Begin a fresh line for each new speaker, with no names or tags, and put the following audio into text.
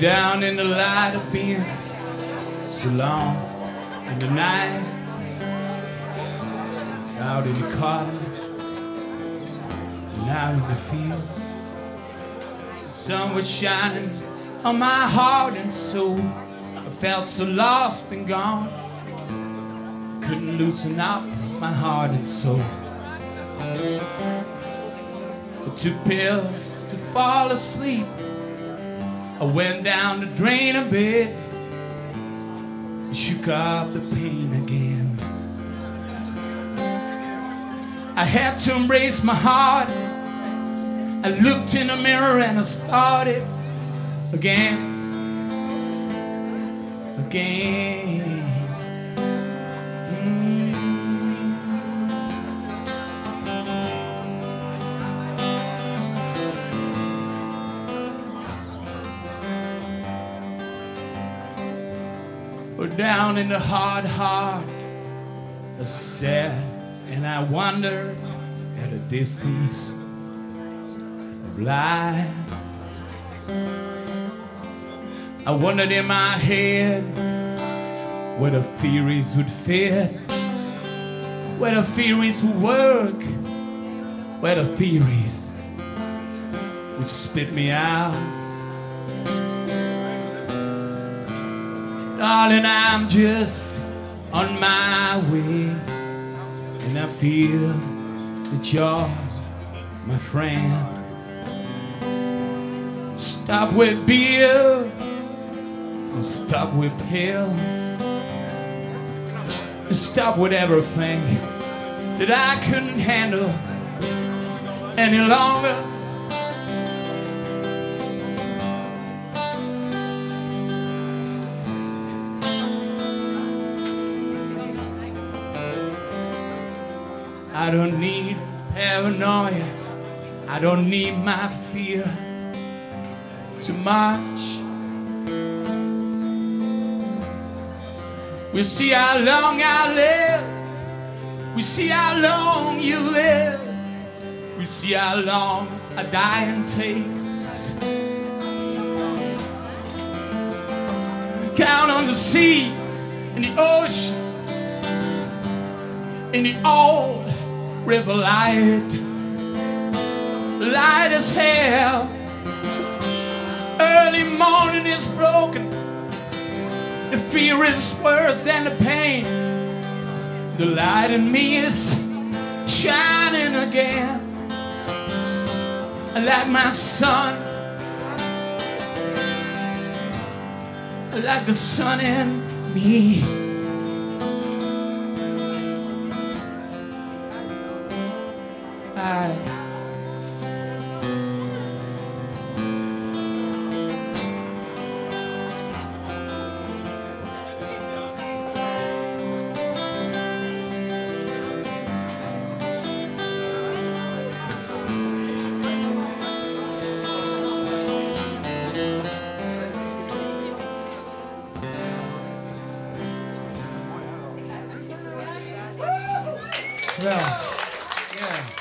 down in the light of being so long in the night, out in the cotton, and out in the fields. The sun was shining on my heart and soul. I felt so lost and gone. Couldn't loosen up my heart and soul. Took pills to fall asleep. I went down to drain a bit and shook off the pain again. I had to embrace my heart. I looked in the mirror and I started again, again. Or down in the hard heart, I sat and I wondered at a distance of life. I wondered in my head where the theories would fit, where the theories would work, where the theories would spit me out. Darling, I'm just on my way, and I feel that you're my friend. Stop with beer and stop with pills. Stop with everything that I couldn't handle any longer. I don't need paranoia. I don't need my fear too much. We'll see how long I live. We see how long you live. We see how long a dying takes. Count on the sea and the ocean in the old river light, light as hell. Early morning is broken. The fear is worse than the pain. The light in me is shining again. Like my sun, like the sun in me. Well, yeah.